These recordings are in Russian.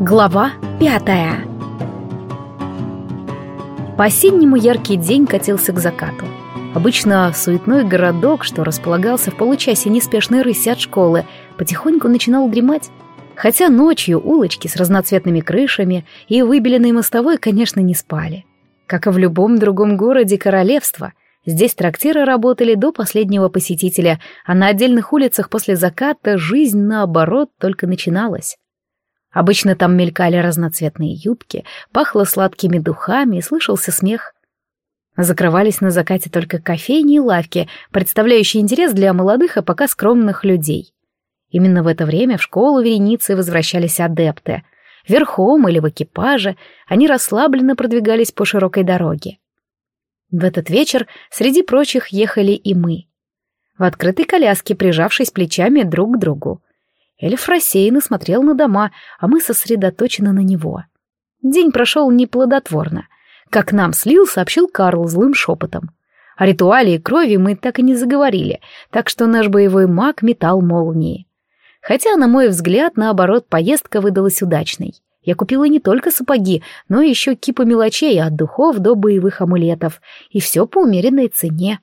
Глава пятая По-осеннему яркий день катился к закату. Обычно суетной городок, что располагался в получасе неспешной рыси от школы, потихоньку начинал дремать. Хотя ночью улочки с разноцветными крышами и выбеленной мостовой, конечно, не спали. Как и в любом другом городе королевства, здесь трактиры работали до последнего посетителя, а на отдельных улицах после заката жизнь, наоборот, только начиналась. Обычно там мелькали разноцветные юбки, пахло сладкими духами и слышался смех. Закрывались на закате только кофейни и лавки, представляющие интерес для молодых и пока скромных людей. Именно в это время в школу вереницы возвращались адепты. Верхом или в экипаже они расслабленно продвигались по широкой дороге. В этот вечер среди прочих ехали и мы. В открытой коляске, прижавшись плечами друг к другу. Эльф рассеянно смотрел на дома, а мы сосредоточены на него. День прошел неплодотворно. Как нам слил, сообщил Карл злым шепотом. О ритуале и крови мы так и не заговорили, так что наш боевой маг метал молнии. Хотя, на мой взгляд, наоборот, поездка выдалась удачной. Я купила не только сапоги, но еще кипа мелочей от духов до боевых амулетов, и все по умеренной цене.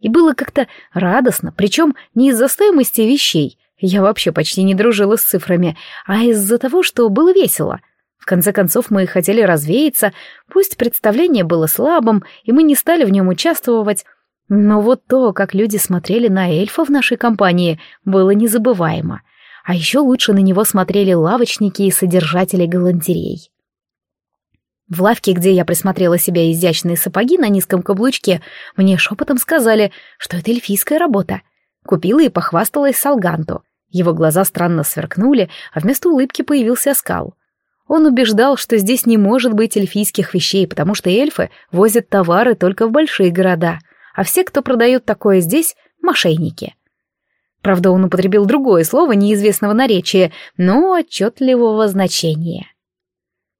И было как-то радостно, причем не из-за стоимости вещей, я вообще почти не дружила с цифрами, а из-за того, что было весело. В конце концов, мы хотели развеяться, пусть представление было слабым, и мы не стали в нем участвовать, но вот то, как люди смотрели на эльфа в нашей компании, было незабываемо. А еще лучше на него смотрели лавочники и содержатели галантерей. В лавке, где я присмотрела себе изящные сапоги на низком каблучке, мне шепотом сказали, что это эльфийская работа. Купила и похвасталась Салганту. Его глаза странно сверкнули, а вместо улыбки появился оскал. Он убеждал, что здесь не может быть эльфийских вещей, потому что эльфы возят товары только в большие города, а все, кто продает такое здесь, — мошенники. Правда, он употребил другое слово неизвестного наречия, но отчетливого значения.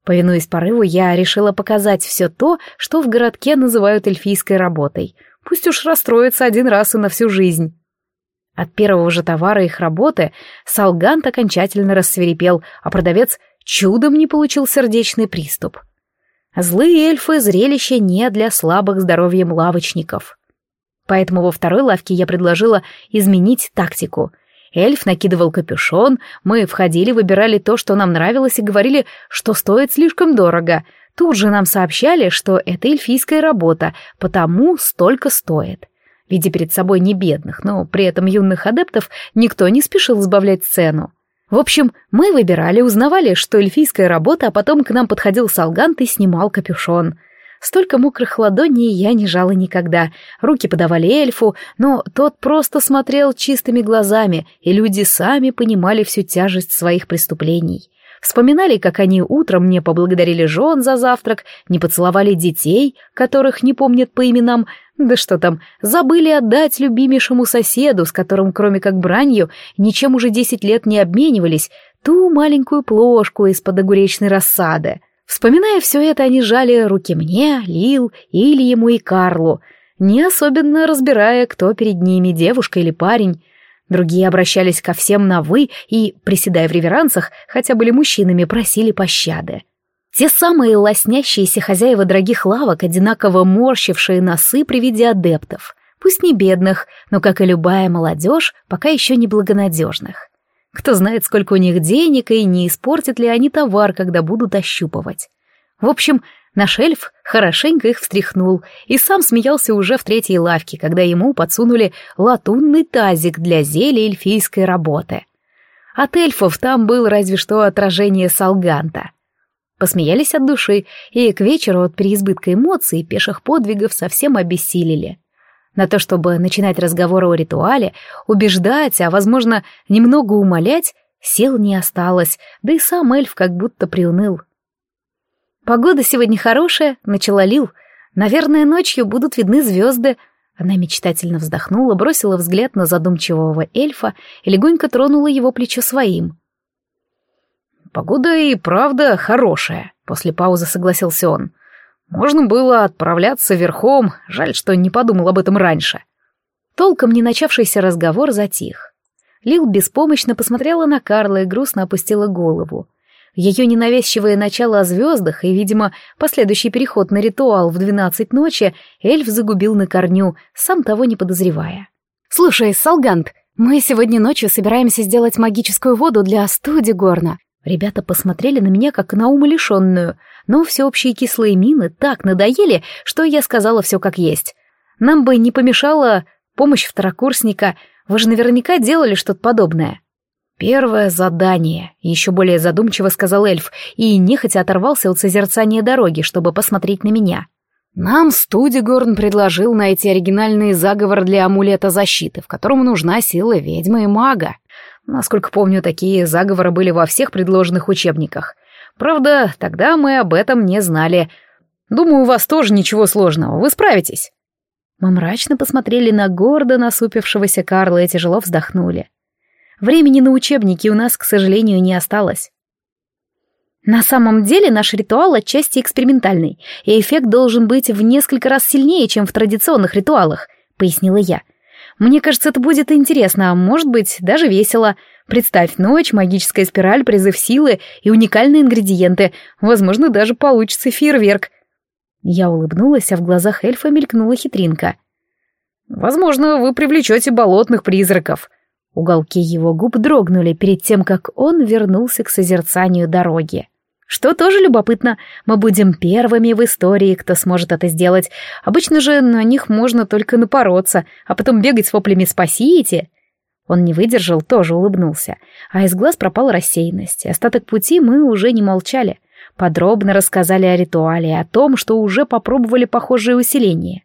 Повинуясь порыву, я решила показать все то, что в городке называют эльфийской работой. Пусть уж расстроится один раз и на всю жизнь. От первого же товара их работы Салгант окончательно рассверепел, а продавец чудом не получил сердечный приступ. Злые эльфы — зрелище не для слабых здоровьем лавочников. Поэтому во второй лавке я предложила изменить тактику. Эльф накидывал капюшон, мы входили, выбирали то, что нам нравилось, и говорили, что стоит слишком дорого. Тут же нам сообщали, что это эльфийская работа, потому столько стоит видя перед собой не бедных, но при этом юных адептов, никто не спешил сбавлять цену. В общем, мы выбирали, узнавали, что эльфийская работа, а потом к нам подходил Салгант и снимал капюшон. Столько мокрых ладоней я не жала никогда. Руки подавали эльфу, но тот просто смотрел чистыми глазами, и люди сами понимали всю тяжесть своих преступлений. Вспоминали, как они утром не поблагодарили жен за завтрак, не поцеловали детей, которых не помнят по именам, да что там, забыли отдать любимейшему соседу, с которым, кроме как бранью, ничем уже десять лет не обменивались, ту маленькую плошку из-под огуречной рассады. Вспоминая все это, они жали руки мне, Лил, Ильему и Карлу, не особенно разбирая, кто перед ними, девушка или парень. Другие обращались ко всем на «вы» и, приседая в реверансах, хотя были мужчинами, просили пощады. Те самые лоснящиеся хозяева дорогих лавок, одинаково морщившие носы при виде адептов. Пусть не бедных, но, как и любая молодежь, пока еще не благонадежных. Кто знает, сколько у них денег, и не испортят ли они товар, когда будут ощупывать. В общем, наш эльф хорошенько их встряхнул и сам смеялся уже в третьей лавке, когда ему подсунули латунный тазик для зелья эльфийской работы. От эльфов там был разве что отражение салганта — Посмеялись от души, и к вечеру от переизбытка эмоций пеших подвигов совсем обессилели. На то, чтобы начинать разговор о ритуале, убеждать, а, возможно, немного умолять, сил не осталось, да и сам эльф как будто приуныл. «Погода сегодня хорошая», — начала Лил. «Наверное, ночью будут видны звезды». Она мечтательно вздохнула, бросила взгляд на задумчивого эльфа и легонько тронула его плечо своим. Погода и правда хорошая, после паузы согласился он. Можно было отправляться верхом, жаль, что не подумал об этом раньше. Толком не начавшийся разговор затих. Лил беспомощно посмотрела на Карла и грустно опустила голову. Ее ненавязчивое начало о звездах и, видимо, последующий переход на ритуал в двенадцать ночи эльф загубил на корню, сам того не подозревая. «Слушай, Салгант, мы сегодня ночью собираемся сделать магическую воду для студи горна». Ребята посмотрели на меня, как на умалишенную, но всеобщие кислые мины так надоели, что я сказала все как есть. Нам бы не помешала помощь второкурсника, вы же наверняка делали что-то подобное. «Первое задание», — еще более задумчиво сказал эльф, и нехотя оторвался от созерцания дороги, чтобы посмотреть на меня. «Нам Студигорн предложил найти оригинальный заговор для амулета защиты, в котором нужна сила ведьмы и мага. Насколько помню, такие заговоры были во всех предложенных учебниках. Правда, тогда мы об этом не знали. Думаю, у вас тоже ничего сложного, вы справитесь». Мы мрачно посмотрели на гордо насупившегося Карла и тяжело вздохнули. Времени на учебники у нас, к сожалению, не осталось. На самом деле наш ритуал отчасти экспериментальный, и эффект должен быть в несколько раз сильнее, чем в традиционных ритуалах, пояснила я. Мне кажется, это будет интересно, а может быть, даже весело. Представь ночь, магическая спираль, призыв силы и уникальные ингредиенты. Возможно, даже получится фейерверк. Я улыбнулась, а в глазах эльфа мелькнула хитринка. «Возможно, вы привлечете болотных призраков», Уголки его губ дрогнули перед тем, как он вернулся к созерцанию дороги. Что тоже любопытно, мы будем первыми в истории, кто сможет это сделать. Обычно же на них можно только напороться, а потом бегать с воплями «спасите!». Он не выдержал, тоже улыбнулся, а из глаз пропала рассеянность. Остаток пути мы уже не молчали. Подробно рассказали о ритуале и о том, что уже попробовали похожее усиление.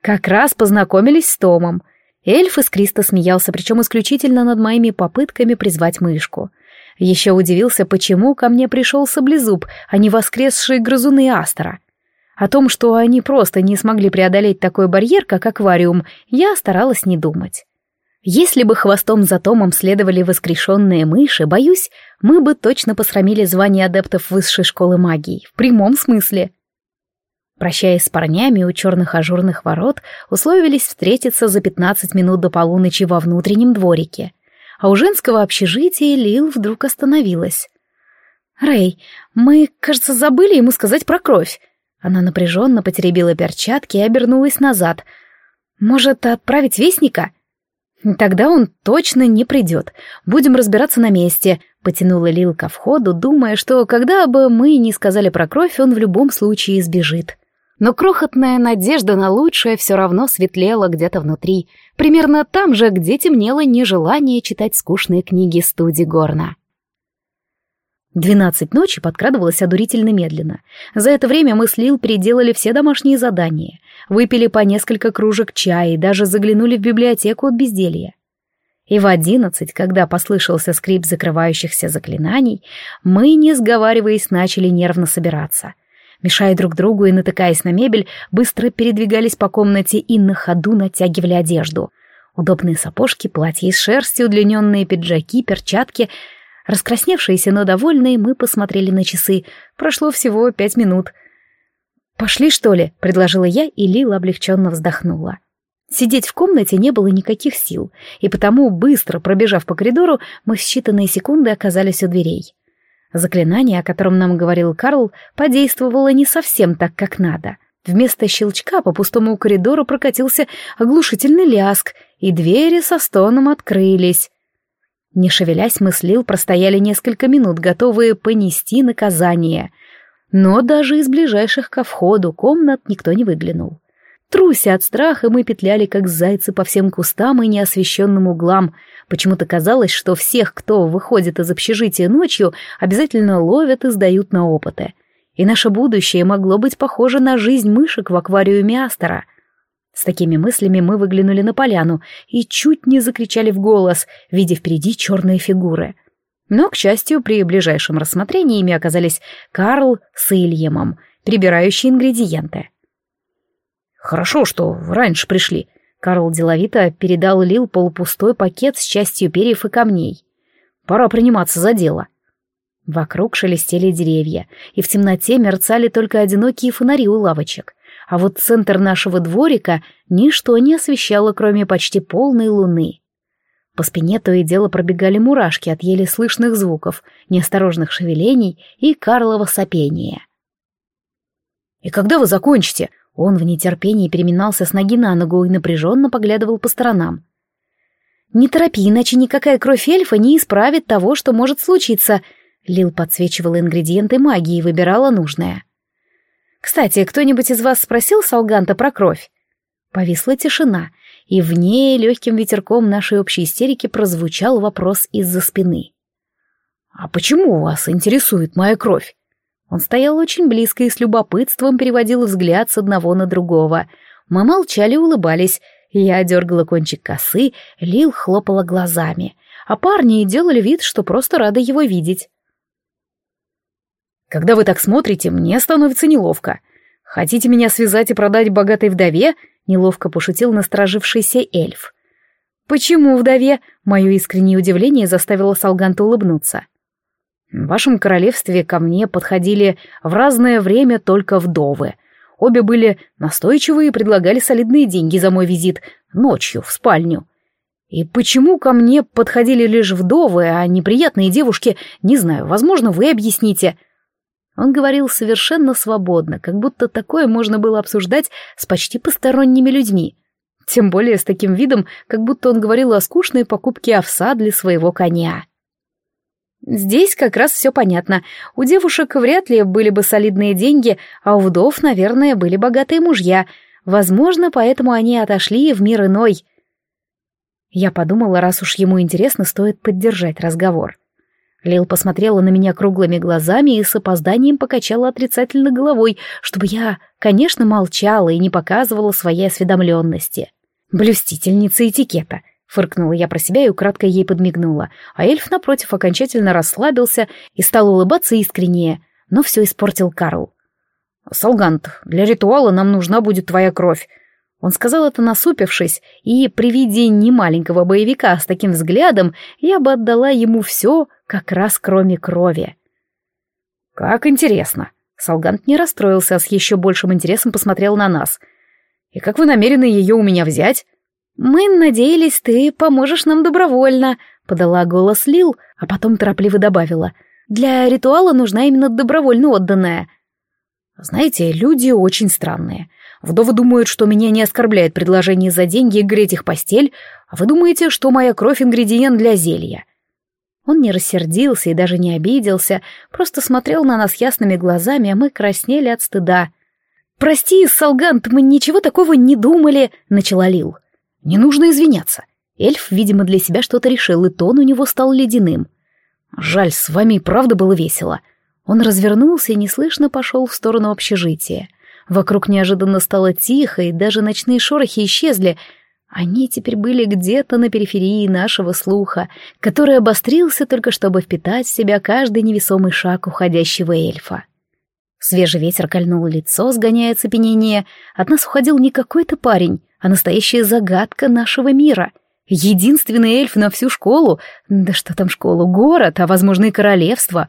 Как раз познакомились с Томом — Эльф искристо смеялся, причем исключительно над моими попытками призвать мышку. Еще удивился, почему ко мне пришел саблезуб, а не воскресшие грызуны Астера. О том, что они просто не смогли преодолеть такой барьер, как аквариум, я старалась не думать. Если бы хвостом за Томом следовали воскрешенные мыши, боюсь, мы бы точно посрамили звание адептов высшей школы магии, в прямом смысле. Прощаясь с парнями у черных ажурных ворот, условились встретиться за 15 минут до полуночи во внутреннем дворике. А у женского общежития Лил вдруг остановилась. «Рэй, мы, кажется, забыли ему сказать про кровь». Она напряженно потеребила перчатки и обернулась назад. «Может, отправить вестника?» «Тогда он точно не придет. Будем разбираться на месте», — потянула Лил ко входу, думая, что когда бы мы не сказали про кровь, он в любом случае сбежит но крохотная надежда на лучшее все равно светлела где-то внутри, примерно там же, где темнело нежелание читать скучные книги студи Горна. Двенадцать ночи подкрадывалось одурительно медленно. За это время мы с Лил переделали все домашние задания, выпили по несколько кружек чая и даже заглянули в библиотеку от безделья. И в одиннадцать, когда послышался скрип закрывающихся заклинаний, мы, не сговариваясь, начали нервно собираться — мешая друг другу и натыкаясь на мебель, быстро передвигались по комнате и на ходу натягивали одежду. Удобные сапожки, платья из шерсти, удлиненные пиджаки, перчатки. Раскрасневшиеся, но довольные, мы посмотрели на часы. Прошло всего пять минут. «Пошли, что ли?» — предложила я, и Лила облегченно вздохнула. Сидеть в комнате не было никаких сил, и потому, быстро пробежав по коридору, мы в считанные секунды оказались у дверей. Заклинание, о котором нам говорил Карл, подействовало не совсем так, как надо. Вместо щелчка по пустому коридору прокатился оглушительный ляск, и двери со стоном открылись. Не шевелясь, мы с Лил простояли несколько минут, готовые понести наказание. Но даже из ближайших ко входу комнат никто не выглянул. Труся от страха, мы петляли, как зайцы, по всем кустам и неосвещенным углам. Почему-то казалось, что всех, кто выходит из общежития ночью, обязательно ловят и сдают на опыты. И наше будущее могло быть похоже на жизнь мышек в аквариуме Астера. С такими мыслями мы выглянули на поляну и чуть не закричали в голос, видя впереди черные фигуры. Но, к счастью, при ближайшем рассмотрении ими оказались Карл с Ильемом, прибирающие ингредиенты. «Хорошо, что раньше пришли». Карл деловито передал Лил полупустой пакет с частью перьев и камней. «Пора приниматься за дело». Вокруг шелестели деревья, и в темноте мерцали только одинокие фонари у лавочек. А вот центр нашего дворика ничто не освещало, кроме почти полной луны. По спине то и дело пробегали мурашки от еле слышных звуков, неосторожных шевелений и Карлова сопения. «И когда вы закончите?» Он в нетерпении переминался с ноги на ногу и напряженно поглядывал по сторонам. «Не торопи, иначе никакая кровь эльфа не исправит того, что может случиться», Лил подсвечивала ингредиенты магии и выбирала нужное. «Кстати, кто-нибудь из вас спросил Салганта про кровь?» Повисла тишина, и в ней легким ветерком нашей общей истерики прозвучал вопрос из-за спины. «А почему вас интересует моя кровь?» Он стоял очень близко и с любопытством переводил взгляд с одного на другого. Мы молчали, улыбались. Я дергала кончик косы, Лил хлопала глазами, а парни делали вид, что просто рады его видеть. «Когда вы так смотрите, мне становится неловко. Хотите меня связать и продать богатой вдове?» — неловко пошутил насторожившийся эльф. «Почему вдове?» — мое искреннее удивление заставило Салганта улыбнуться. В вашем королевстве ко мне подходили в разное время только вдовы. Обе были настойчивы и предлагали солидные деньги за мой визит ночью в спальню. И почему ко мне подходили лишь вдовы, а неприятные девушки, не знаю, возможно, вы объясните. Он говорил совершенно свободно, как будто такое можно было обсуждать с почти посторонними людьми. Тем более с таким видом, как будто он говорил о скучной покупке овса для своего коня. Здесь как раз все понятно. У девушек вряд ли были бы солидные деньги, а у вдов, наверное, были богатые мужья. Возможно, поэтому они отошли в мир иной. Я подумала, раз уж ему интересно, стоит поддержать разговор. Лил посмотрела на меня круглыми глазами и с опозданием покачала отрицательно головой, чтобы я, конечно, молчала и не показывала своей осведомленности. Блюстительница этикета. Фыркнула я про себя и украдкой ей подмигнула, а эльф, напротив, окончательно расслабился и стал улыбаться искреннее, но все испортил Карл. «Солгант, для ритуала нам нужна будет твоя кровь». Он сказал это насупившись, и при виде немаленького боевика с таким взглядом я бы отдала ему все, как раз кроме крови. «Как интересно!» Солгант не расстроился, а с еще большим интересом посмотрел на нас. «И как вы намерены ее у меня взять?» «Мы надеялись, ты поможешь нам добровольно», — подала голос Лил, а потом торопливо добавила. «Для ритуала нужна именно добровольно отданная». «Знаете, люди очень странные. Вдовы думают, что меня не оскорбляет предложение за деньги греть их постель, а вы думаете, что моя кровь — ингредиент для зелья». Он не рассердился и даже не обиделся, просто смотрел на нас ясными глазами, а мы краснели от стыда. «Прости, Салгант, мы ничего такого не думали», — начала Лил. Не нужно извиняться. Эльф, видимо, для себя что-то решил, и тон у него стал ледяным. Жаль, с вами и правда было весело. Он развернулся и неслышно пошел в сторону общежития. Вокруг неожиданно стало тихо, и даже ночные шорохи исчезли. Они теперь были где-то на периферии нашего слуха, который обострился только чтобы впитать в себя каждый невесомый шаг уходящего эльфа. Свежий ветер кольнул лицо, сгоняя цепенение. От нас уходил не какой-то парень, а настоящая загадка нашего мира. Единственный эльф на всю школу, да что там школу, город, а возможно и королевство.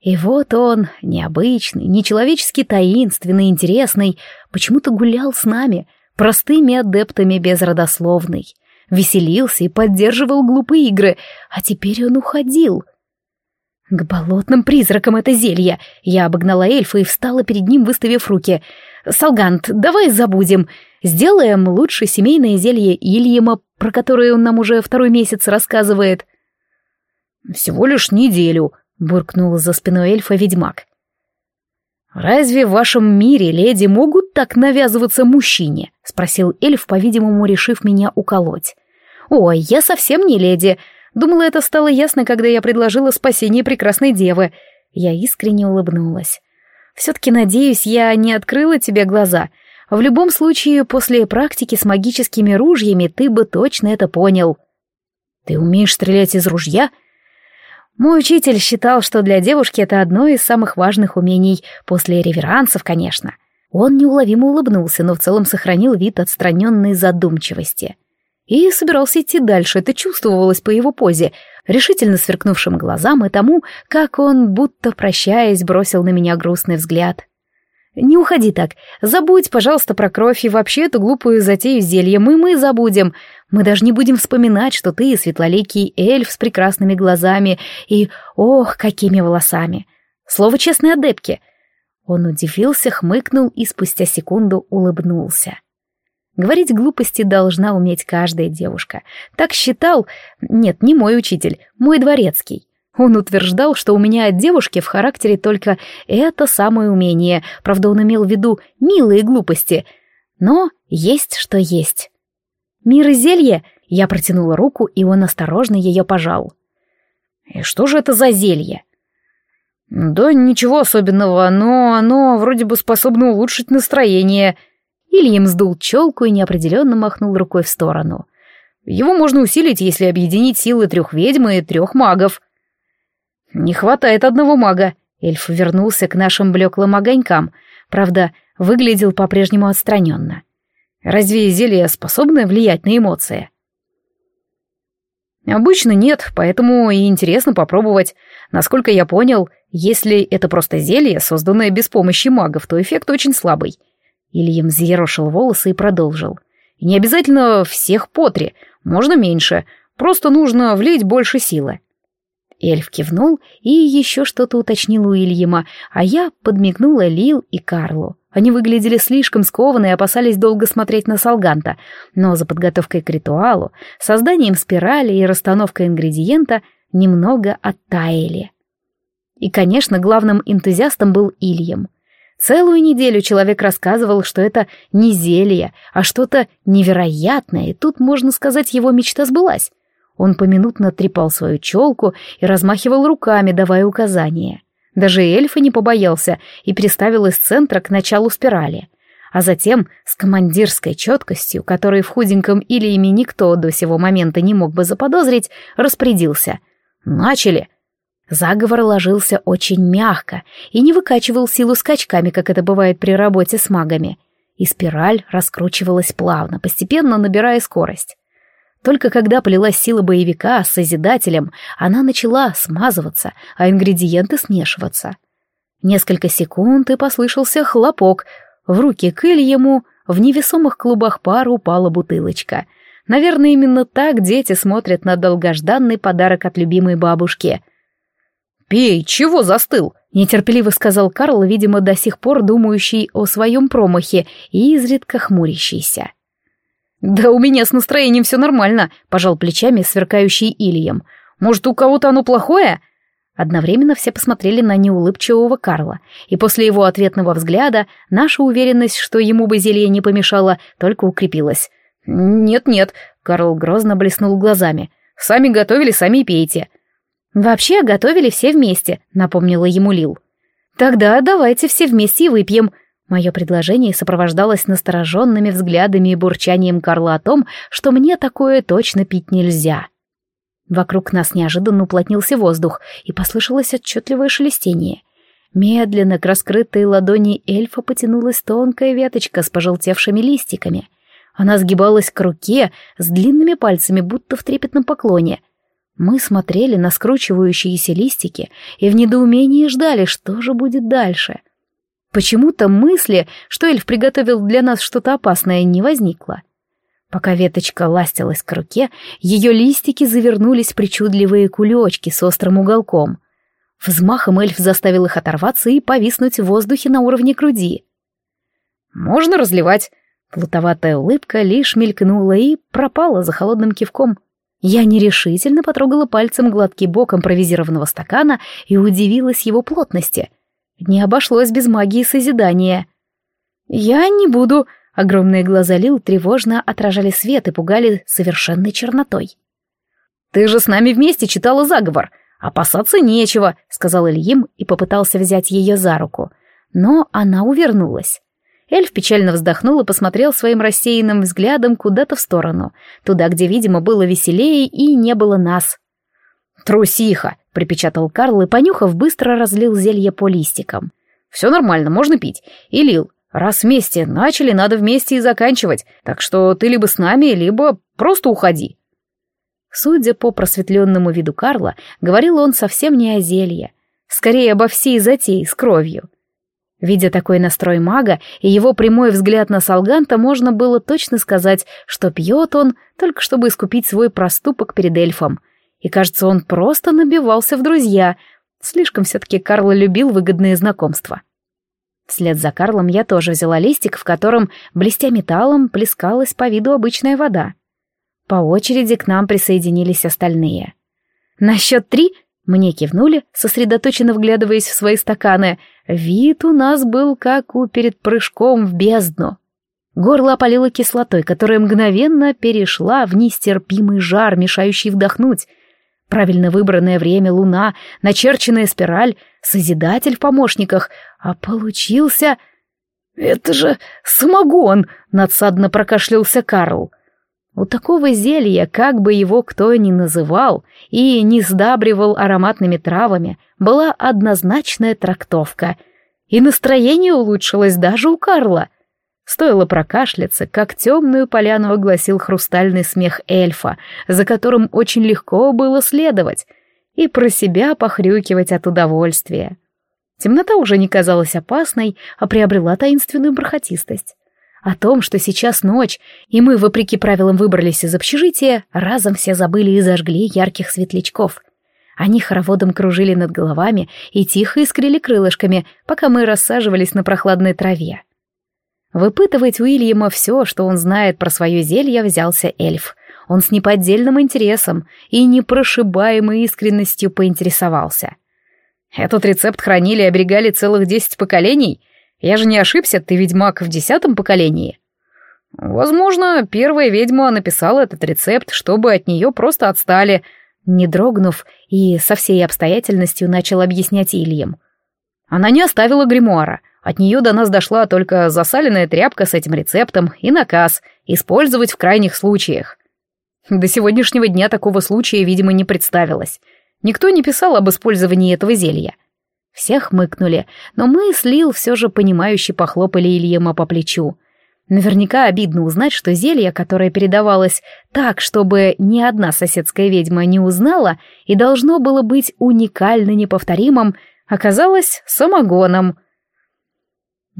И вот он, необычный, нечеловечески таинственный, интересный, почему-то гулял с нами, простыми адептами безродословной, веселился и поддерживал глупые игры, а теперь он уходил — «К болотным призракам это зелье!» Я обогнала эльфа и встала перед ним, выставив руки. «Салгант, давай забудем. Сделаем лучше семейное зелье Ильяма, про которое он нам уже второй месяц рассказывает». «Всего лишь неделю», — буркнул за спиной эльфа ведьмак. «Разве в вашем мире леди могут так навязываться мужчине?» — спросил эльф, по-видимому, решив меня уколоть. «Ой, я совсем не леди. Думала, это стало ясно, когда я предложила спасение прекрасной девы. Я искренне улыбнулась. Все-таки, надеюсь, я не открыла тебе глаза. В любом случае, после практики с магическими ружьями ты бы точно это понял. Ты умеешь стрелять из ружья? Мой учитель считал, что для девушки это одно из самых важных умений, после реверансов, конечно. Он неуловимо улыбнулся, но в целом сохранил вид отстраненной задумчивости. — и собирался идти дальше, это чувствовалось по его позе, решительно сверкнувшим глазам и тому, как он, будто прощаясь, бросил на меня грустный взгляд. «Не уходи так. Забудь, пожалуйста, про кровь и вообще эту глупую затею зелья. Мы мы забудем. Мы даже не будем вспоминать, что ты светлоликий эльф с прекрасными глазами и, ох, какими волосами. Слово честной адепки». Он удивился, хмыкнул и спустя секунду улыбнулся. Говорить глупости должна уметь каждая девушка. Так считал... Нет, не мой учитель, мой дворецкий. Он утверждал, что у меня от девушки в характере только это самое умение, правда, он имел в виду милые глупости. Но есть что есть. «Мир и зелье?» Я протянула руку, и он осторожно ее пожал. «И что же это за зелье?» «Да ничего особенного, но оно вроде бы способно улучшить настроение». Ильям сдул челку и неопределенно махнул рукой в сторону. «Его можно усилить, если объединить силы трех ведьм и трех магов». «Не хватает одного мага». Эльф вернулся к нашим блеклым огонькам. Правда, выглядел по-прежнему отстраненно. «Разве зелье способно влиять на эмоции?» «Обычно нет, поэтому и интересно попробовать. Насколько я понял, если это просто зелье, созданное без помощи магов, то эффект очень слабый». Ильям взъерошил волосы и продолжил. «И не обязательно всех по три, можно меньше, просто нужно влить больше силы». Эльф кивнул и еще что-то уточнил у Ильяма, а я подмигнула Лил и Карлу. Они выглядели слишком скованно и опасались долго смотреть на Салганта, но за подготовкой к ритуалу, созданием спирали и расстановкой ингредиента немного оттаяли. И, конечно, главным энтузиастом был Ильям. Целую неделю человек рассказывал, что это не зелье, а что-то невероятное, и тут, можно сказать, его мечта сбылась. Он поминутно трепал свою челку и размахивал руками, давая указания. Даже эльфа не побоялся и приставил из центра к началу спирали. А затем, с командирской четкостью, которой в худеньком или ими никто до сего момента не мог бы заподозрить, распорядился. «Начали!» Заговор ложился очень мягко и не выкачивал силу скачками, как это бывает при работе с магами. И спираль раскручивалась плавно, постепенно набирая скорость. Только когда полилась сила боевика с Созидателем, она начала смазываться, а ингредиенты смешиваться. Несколько секунд и послышался хлопок. В руки к Ильему в невесомых клубах пара упала бутылочка. Наверное, именно так дети смотрят на долгожданный подарок от любимой бабушки. «Пей, чего застыл?» — нетерпеливо сказал Карл, видимо, до сих пор думающий о своем промахе и изредка хмурящийся. «Да у меня с настроением все нормально», — пожал плечами сверкающий Ильям. «Может, у кого-то оно плохое?» Одновременно все посмотрели на неулыбчивого Карла, и после его ответного взгляда наша уверенность, что ему бы зелье не помешало, только укрепилась. «Нет-нет», — Карл грозно блеснул глазами. «Сами готовили, сами пейте». «Вообще готовили все вместе», — напомнила ему Лил. «Тогда давайте все вместе и выпьем», Мое предложение сопровождалось настороженными взглядами и бурчанием Карла о том, что мне такое точно пить нельзя. Вокруг нас неожиданно уплотнился воздух, и послышалось отчетливое шелестение. Медленно к раскрытой ладони эльфа потянулась тонкая веточка с пожелтевшими листиками. Она сгибалась к руке с длинными пальцами, будто в трепетном поклоне. Мы смотрели на скручивающиеся листики и в недоумении ждали, что же будет дальше — Почему-то мысли, что эльф приготовил для нас что-то опасное, не возникло. Пока веточка ластилась к руке, ее листики завернулись в причудливые кулечки с острым уголком. Взмахом эльф заставил их оторваться и повиснуть в воздухе на уровне груди. «Можно разливать!» Плутоватая улыбка лишь мелькнула и пропала за холодным кивком. Я нерешительно потрогала пальцем гладкий бок импровизированного стакана и удивилась его плотности — не обошлось без магии созидания. «Я не буду», — огромные глаза Лил тревожно отражали свет и пугали совершенной чернотой. «Ты же с нами вместе читала заговор. Опасаться нечего», — сказал Ильим и попытался взять ее за руку. Но она увернулась. Эльф печально вздохнул и посмотрел своим рассеянным взглядом куда-то в сторону, туда, где, видимо, было веселее и не было нас. «Трусиха!» — припечатал Карл и, понюхав, быстро разлил зелье по листикам. «Все нормально, можно пить. И лил. Раз вместе начали, надо вместе и заканчивать. Так что ты либо с нами, либо просто уходи». Судя по просветленному виду Карла, говорил он совсем не о зелье, скорее обо всей затее с кровью. Видя такой настрой мага и его прямой взгляд на Салганта, можно было точно сказать, что пьет он только чтобы искупить свой проступок перед эльфом. И кажется, он просто набивался в друзья. Слишком все-таки Карл любил выгодные знакомства. Вслед за Карлом я тоже взяла листик, в котором, блестя металлом, плескалась по виду обычная вода. По очереди к нам присоединились остальные. На счет три мне кивнули, сосредоточенно вглядываясь в свои стаканы. Вид у нас был как у перед прыжком в бездну. Горло опалило кислотой, которая мгновенно перешла в нестерпимый жар, мешающий вдохнуть. Правильно выбранное время луна, начерченная спираль, созидатель в помощниках, а получился... «Это же самогон!» — надсадно прокашлялся Карл. У такого зелья, как бы его кто ни называл и не сдабривал ароматными травами, была однозначная трактовка. И настроение улучшилось даже у Карла. Стоило прокашляться, как темную поляну огласил хрустальный смех эльфа, за которым очень легко было следовать, и про себя похрюкивать от удовольствия. Темнота уже не казалась опасной, а приобрела таинственную бархатистость. О том, что сейчас ночь, и мы, вопреки правилам, выбрались из общежития, разом все забыли и зажгли ярких светлячков. Они хороводом кружили над головами и тихо искрили крылышками, пока мы рассаживались на прохладной траве. Выпытывать Уильяма все, что он знает про свое зелье, взялся эльф. Он с неподдельным интересом и непрошибаемой искренностью поинтересовался. «Этот рецепт хранили и оберегали целых десять поколений?» Я же не ошибся, ты ведьмак в десятом поколении. Возможно, первая ведьма написала этот рецепт, чтобы от нее просто отстали. Не дрогнув и со всей обстоятельностью начал объяснять Ильям. Она не оставила гримуара. От нее до нас дошла только засаленная тряпка с этим рецептом и наказ использовать в крайних случаях. До сегодняшнего дня такого случая, видимо, не представилось. Никто не писал об использовании этого зелья. Все хмыкнули, но мы с Лил все же понимающе похлопали Ильема по плечу. Наверняка обидно узнать, что зелье, которое передавалось так, чтобы ни одна соседская ведьма не узнала и должно было быть уникально неповторимым, оказалось самогоном.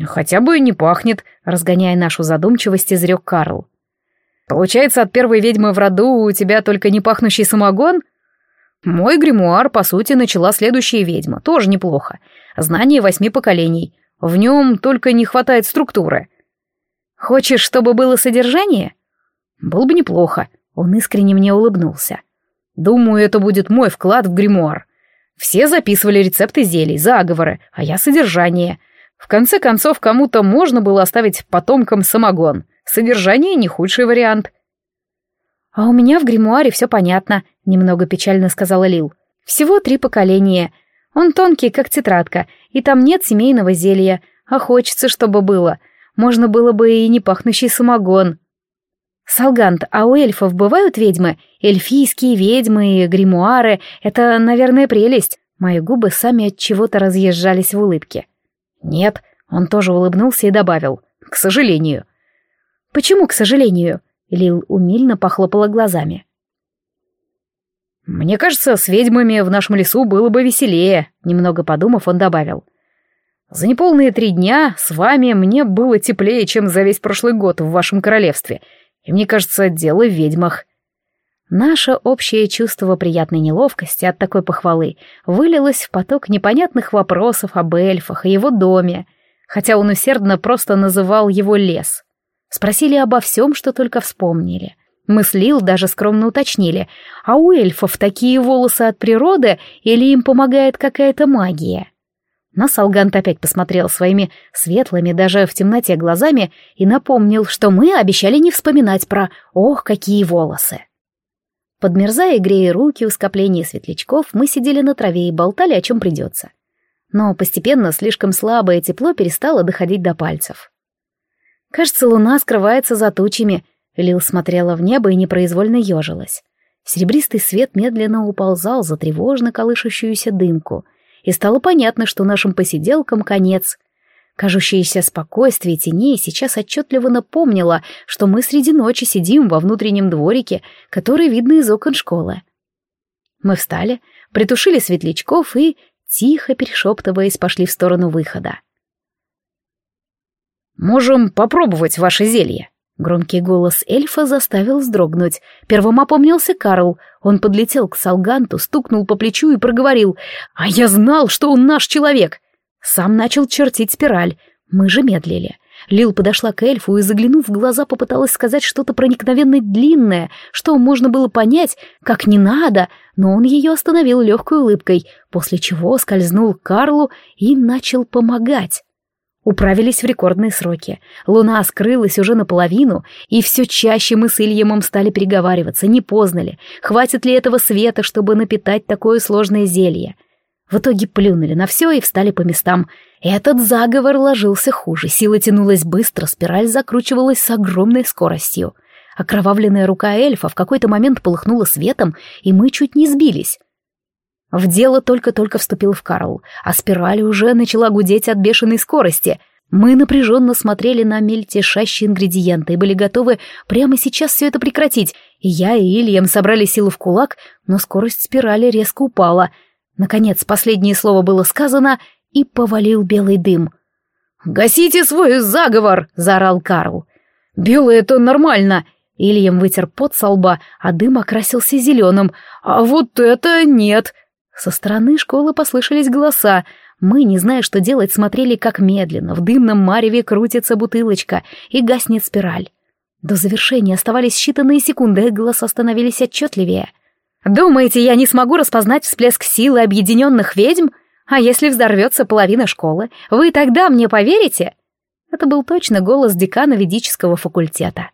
«Хотя бы не пахнет», — разгоняя нашу задумчивость, изрек Карл. «Получается, от первой ведьмы в роду у тебя только не пахнущий самогон?» Мой гримуар, по сути, начала следующая ведьма, тоже неплохо. Знание восьми поколений. В нем только не хватает структуры. Хочешь, чтобы было содержание? Было бы неплохо. Он искренне мне улыбнулся. Думаю, это будет мой вклад в гримуар. Все записывали рецепты зелий, заговоры, а я содержание. В конце концов, кому-то можно было оставить потомкам самогон. Содержание — не худший вариант. «А у меня в гримуаре все понятно», — немного печально сказала Лил. «Всего три поколения. Он тонкий, как тетрадка, и там нет семейного зелья, а хочется, чтобы было. Можно было бы и не пахнущий самогон». «Салгант, а у эльфов бывают ведьмы? Эльфийские ведьмы гримуары — это, наверное, прелесть». Мои губы сами от чего-то разъезжались в улыбке. «Нет», — он тоже улыбнулся и добавил. «К сожалению». «Почему, к сожалению?» Лил умильно похлопала глазами. «Мне кажется, с ведьмами в нашем лесу было бы веселее», — немного подумав, он добавил. «За неполные три дня с вами мне было теплее, чем за весь прошлый год в вашем королевстве, и мне кажется, дело в ведьмах». Наше общее чувство приятной неловкости от такой похвалы вылилось в поток непонятных вопросов об эльфах и его доме, хотя он усердно просто называл его лес — Спросили обо всем, что только вспомнили. Мы с Лил даже скромно уточнили, а у эльфов такие волосы от природы или им помогает какая-то магия? Нас Алгант опять посмотрел своими светлыми даже в темноте глазами и напомнил, что мы обещали не вспоминать про «ох, какие волосы». Подмерзая грея руки у скопления светлячков, мы сидели на траве и болтали, о чем придется. Но постепенно слишком слабое тепло перестало доходить до пальцев. Кажется, луна скрывается за тучами. Лил смотрела в небо и непроизвольно ежилась. Серебристый свет медленно уползал за тревожно колышущуюся дымку, и стало понятно, что нашим посиделкам конец. Кажущееся спокойствие теней сейчас отчетливо напомнило, что мы среди ночи сидим во внутреннем дворике, который видно из окон школы. Мы встали, притушили светлячков и, тихо перешептываясь, пошли в сторону выхода. «Можем попробовать ваше зелье». Громкий голос эльфа заставил вздрогнуть. Первым опомнился Карл. Он подлетел к Салганту, стукнул по плечу и проговорил. «А я знал, что он наш человек!» Сам начал чертить спираль. Мы же медлили. Лил подошла к эльфу и, заглянув в глаза, попыталась сказать что-то проникновенно длинное, что можно было понять, как не надо, но он ее остановил легкой улыбкой, после чего скользнул к Карлу и начал помогать. Управились в рекордные сроки. Луна скрылась уже наполовину, и все чаще мы с Ильямом стали переговариваться, не поздно ли, хватит ли этого света, чтобы напитать такое сложное зелье. В итоге плюнули на все и встали по местам. Этот заговор ложился хуже, сила тянулась быстро, спираль закручивалась с огромной скоростью. Окровавленная рука эльфа в какой-то момент полыхнула светом, и мы чуть не сбились. В дело только-только вступил в Карл, а спираль уже начала гудеть от бешеной скорости. Мы напряженно смотрели на мельтешащие ингредиенты и были готовы прямо сейчас все это прекратить. И я, и Ильям собрали силу в кулак, но скорость спирали резко упала. Наконец, последнее слово было сказано, и повалил белый дым. «Гасите свой заговор!» — заорал Карл. «Белый — это нормально!» Ильям вытер пот со лба, а дым окрасился зеленым. «А вот это нет!» Со стороны школы послышались голоса. Мы, не зная, что делать, смотрели, как медленно в дымном мареве крутится бутылочка и гаснет спираль. До завершения оставались считанные секунды, голоса становились отчетливее. «Думаете, я не смогу распознать всплеск силы объединенных ведьм? А если взорвется половина школы, вы тогда мне поверите?» Это был точно голос декана ведического факультета.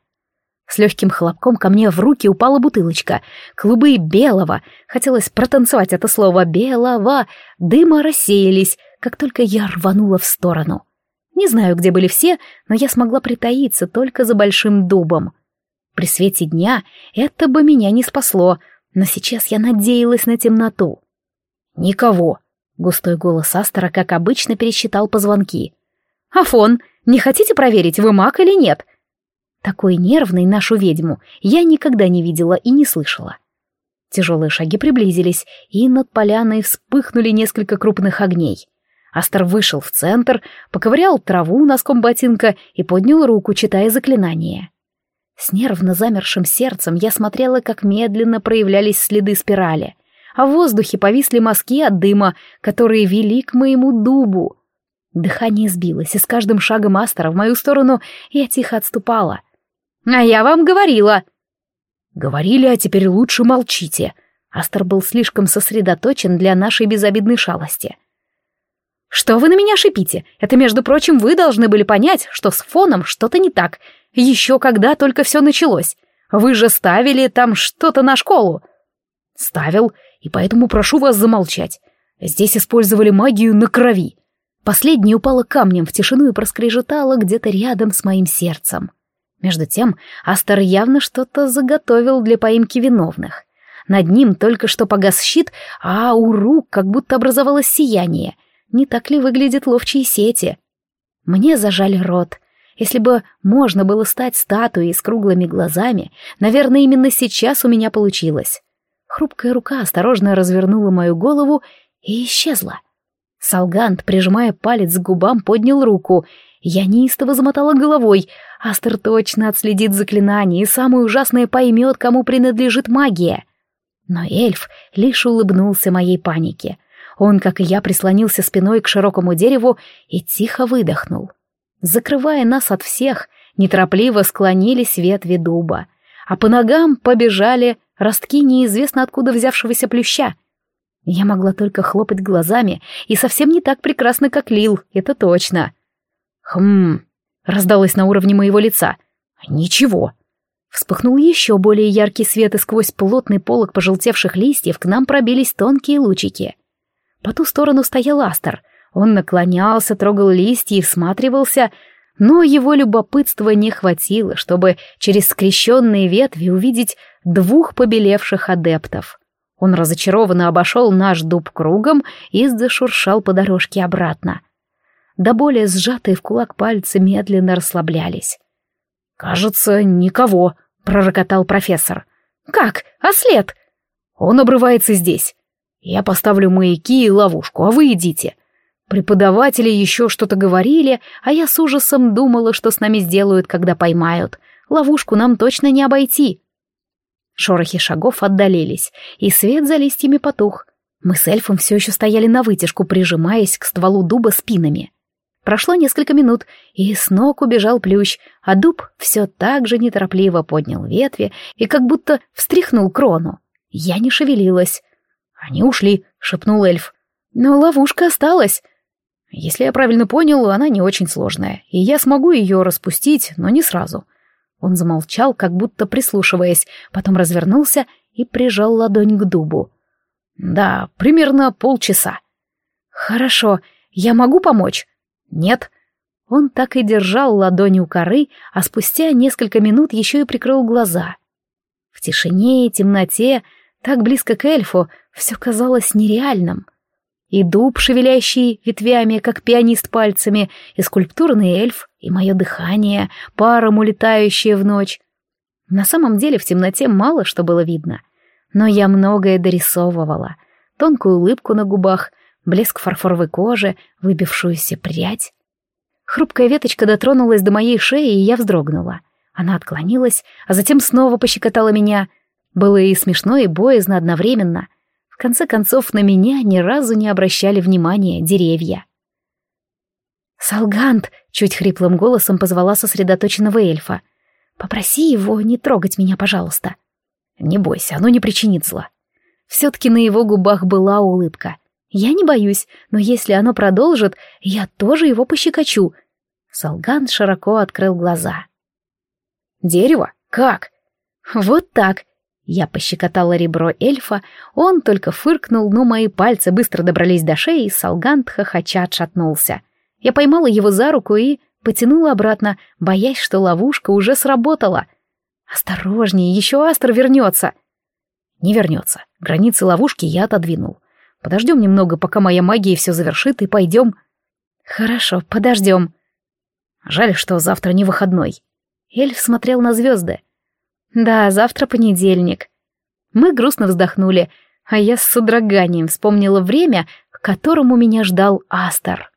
С легким хлопком ко мне в руки упала бутылочка. Клубы белого, хотелось протанцевать это слово «белого», дыма рассеялись, как только я рванула в сторону. Не знаю, где были все, но я смогла притаиться только за большим дубом. При свете дня это бы меня не спасло, но сейчас я надеялась на темноту. «Никого», — густой голос Астера, как обычно, пересчитал позвонки. «Афон, не хотите проверить, вы маг или нет?» Такой нервной нашу ведьму я никогда не видела и не слышала. Тяжелые шаги приблизились, и над поляной вспыхнули несколько крупных огней. Астер вышел в центр, поковырял траву носком ботинка и поднял руку, читая заклинание. С нервно замершим сердцем я смотрела, как медленно проявлялись следы спирали, а в воздухе повисли мазки от дыма, которые вели к моему дубу. Дыхание сбилось, и с каждым шагом Астера в мою сторону я тихо отступала — «А я вам говорила!» «Говорили, а теперь лучше молчите!» Астер был слишком сосредоточен для нашей безобидной шалости. «Что вы на меня шипите? Это, между прочим, вы должны были понять, что с фоном что-то не так. Еще когда только все началось. Вы же ставили там что-то на школу». «Ставил, и поэтому прошу вас замолчать. Здесь использовали магию на крови». Последняя упала камнем в тишину и проскрежетала где-то рядом с моим сердцем. Между тем, Астер явно что-то заготовил для поимки виновных. Над ним только что погас щит, а у рук как будто образовалось сияние. Не так ли выглядят ловчие сети? Мне зажали рот. Если бы можно было стать статуей с круглыми глазами, наверное, именно сейчас у меня получилось. Хрупкая рука осторожно развернула мою голову и исчезла. Салгант, прижимая палец к губам, поднял руку, я неистово замотала головой. Астер точно отследит заклинание и самое ужасное поймет, кому принадлежит магия. Но эльф лишь улыбнулся моей панике. Он, как и я, прислонился спиной к широкому дереву и тихо выдохнул. Закрывая нас от всех, неторопливо склонились ветви дуба, а по ногам побежали ростки неизвестно откуда взявшегося плюща. Я могла только хлопать глазами, и совсем не так прекрасно, как Лил, это точно. «Хм...» — раздалось на уровне моего лица. «Ничего». Вспыхнул еще более яркий свет, и сквозь плотный полог пожелтевших листьев к нам пробились тонкие лучики. По ту сторону стоял Астер. Он наклонялся, трогал листья и всматривался, но его любопытства не хватило, чтобы через скрещенные ветви увидеть двух побелевших адептов. Он разочарованно обошел наш дуб кругом и зашуршал по дорожке обратно до более сжатые в кулак пальцы медленно расслаблялись. «Кажется, никого», — пророкотал профессор. «Как? А след?» «Он обрывается здесь. Я поставлю маяки и ловушку, а вы идите. Преподаватели еще что-то говорили, а я с ужасом думала, что с нами сделают, когда поймают. Ловушку нам точно не обойти. Шорохи шагов отдалились, и свет за листьями потух. Мы с эльфом все еще стояли на вытяжку, прижимаясь к стволу дуба спинами. Прошло несколько минут, и с ног убежал плющ, а дуб все так же неторопливо поднял ветви и как будто встряхнул крону. Я не шевелилась. «Они ушли», — шепнул эльф. «Но ловушка осталась. Если я правильно понял, она не очень сложная, и я смогу ее распустить, но не сразу. Он замолчал, как будто прислушиваясь, потом развернулся и прижал ладонь к дубу. Да, примерно полчаса. Хорошо, я могу помочь? Нет. Он так и держал ладонь у коры, а спустя несколько минут еще и прикрыл глаза. В тишине и темноте, так близко к эльфу, все казалось нереальным — и дуб, шевелящий ветвями, как пианист пальцами, и скульптурный эльф, и мое дыхание, паром улетающее в ночь. На самом деле в темноте мало что было видно, но я многое дорисовывала. Тонкую улыбку на губах, блеск фарфоровой кожи, выбившуюся прядь. Хрупкая веточка дотронулась до моей шеи, и я вздрогнула. Она отклонилась, а затем снова пощекотала меня. Было и смешно, и боязно одновременно. В конце концов, на меня ни разу не обращали внимания деревья. «Салгант!» — чуть хриплым голосом позвала сосредоточенного эльфа. «Попроси его не трогать меня, пожалуйста». «Не бойся, оно не причинит зла». Все-таки на его губах была улыбка. «Я не боюсь, но если оно продолжит, я тоже его пощекочу». Салгант широко открыл глаза. «Дерево? Как?» «Вот так. Я пощекотала ребро эльфа, он только фыркнул, но мои пальцы быстро добрались до шеи, и Салгант хохоча отшатнулся. Я поймала его за руку и потянула обратно, боясь, что ловушка уже сработала. «Осторожнее, еще Астр вернется!» «Не вернется. Границы ловушки я отодвинул. Подождем немного, пока моя магия все завершит, и пойдем». «Хорошо, подождем». «Жаль, что завтра не выходной». Эльф смотрел на звезды. Да, завтра понедельник. Мы грустно вздохнули, а я с содроганием вспомнила время, к которому меня ждал Астер.